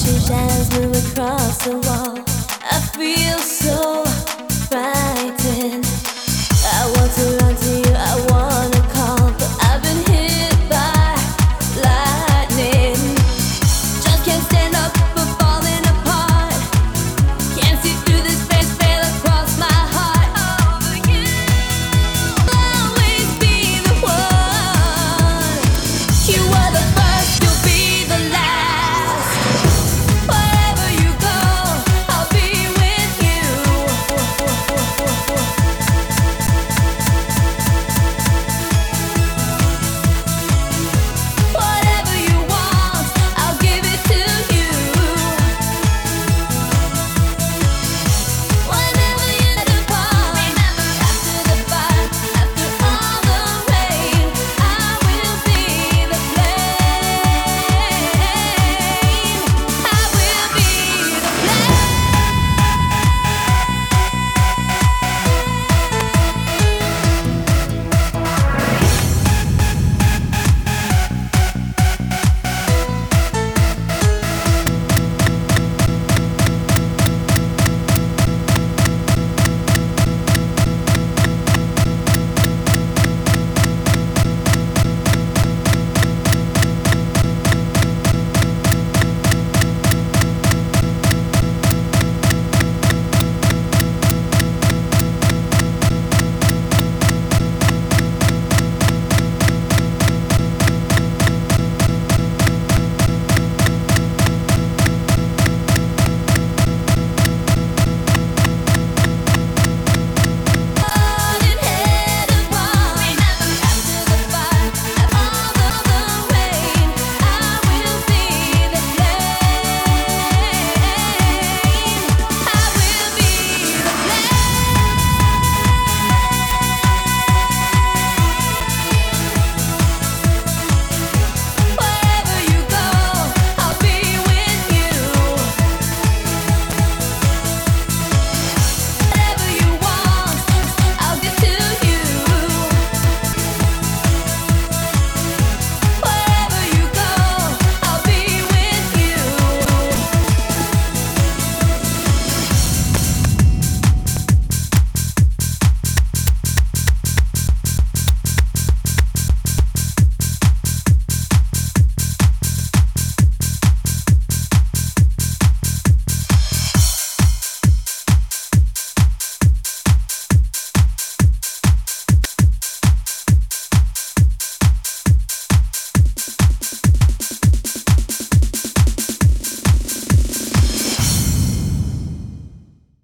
Watch your shadows move across the wall. I feel so.